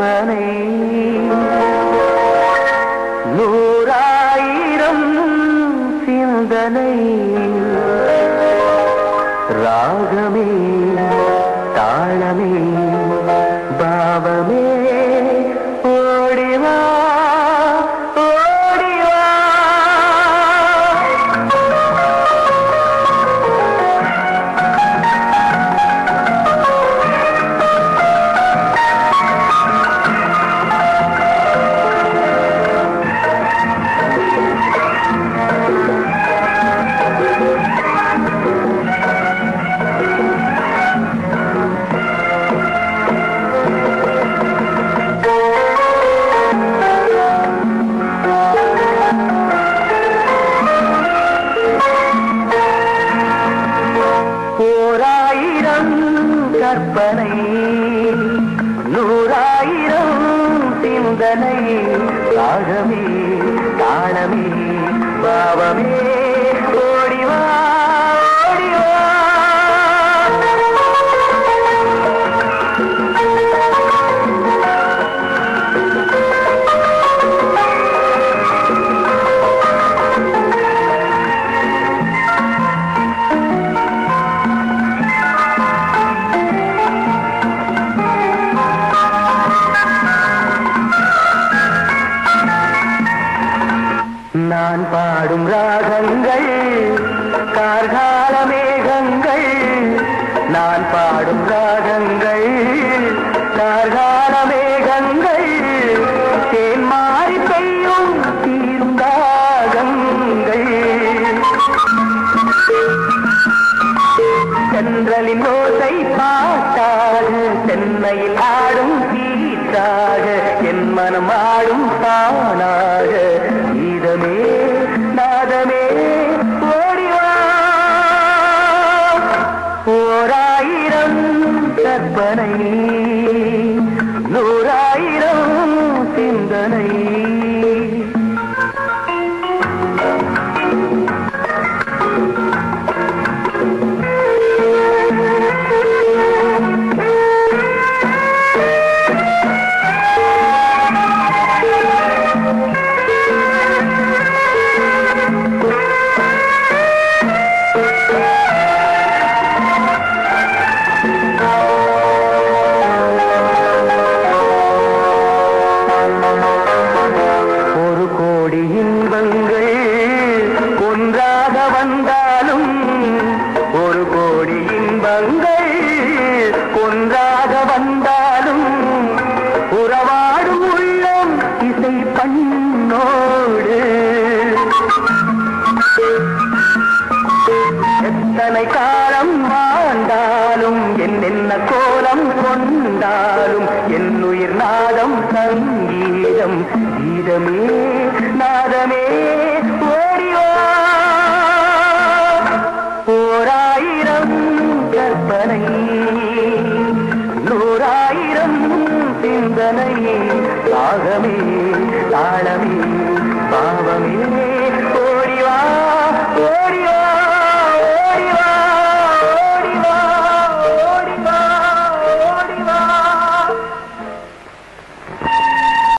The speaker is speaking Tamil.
கற்பனை சிந்தனை ராகமே தாளமே பாவமே. ராகங்கள் கார்கால மேகங்கள் நான் பாடும் ராகங்கள் கார்கால மேகங்கள் தேன் மாறி பெய்யும் தீரும் தாகங்கள் சென்றலின் ஓசை பார்த்தால் சென்னையில் ஆடும் கீட்டாக என் மனம் ஆடும் தானாக கற்பனை நூறாயிரம் சிந்தனை. எத்தனை காலம் வாழ்ந்தாலும் என்னென்ன கோலம் கொண்டாலும் என் உயிர் நாதம் சங்கீதம் கீதமே நாதமே ஓடிவா. ஓராயிரம் கற்பனை நூறாயிரம் சிந்தனை ராகமே தாளமே பாவமே.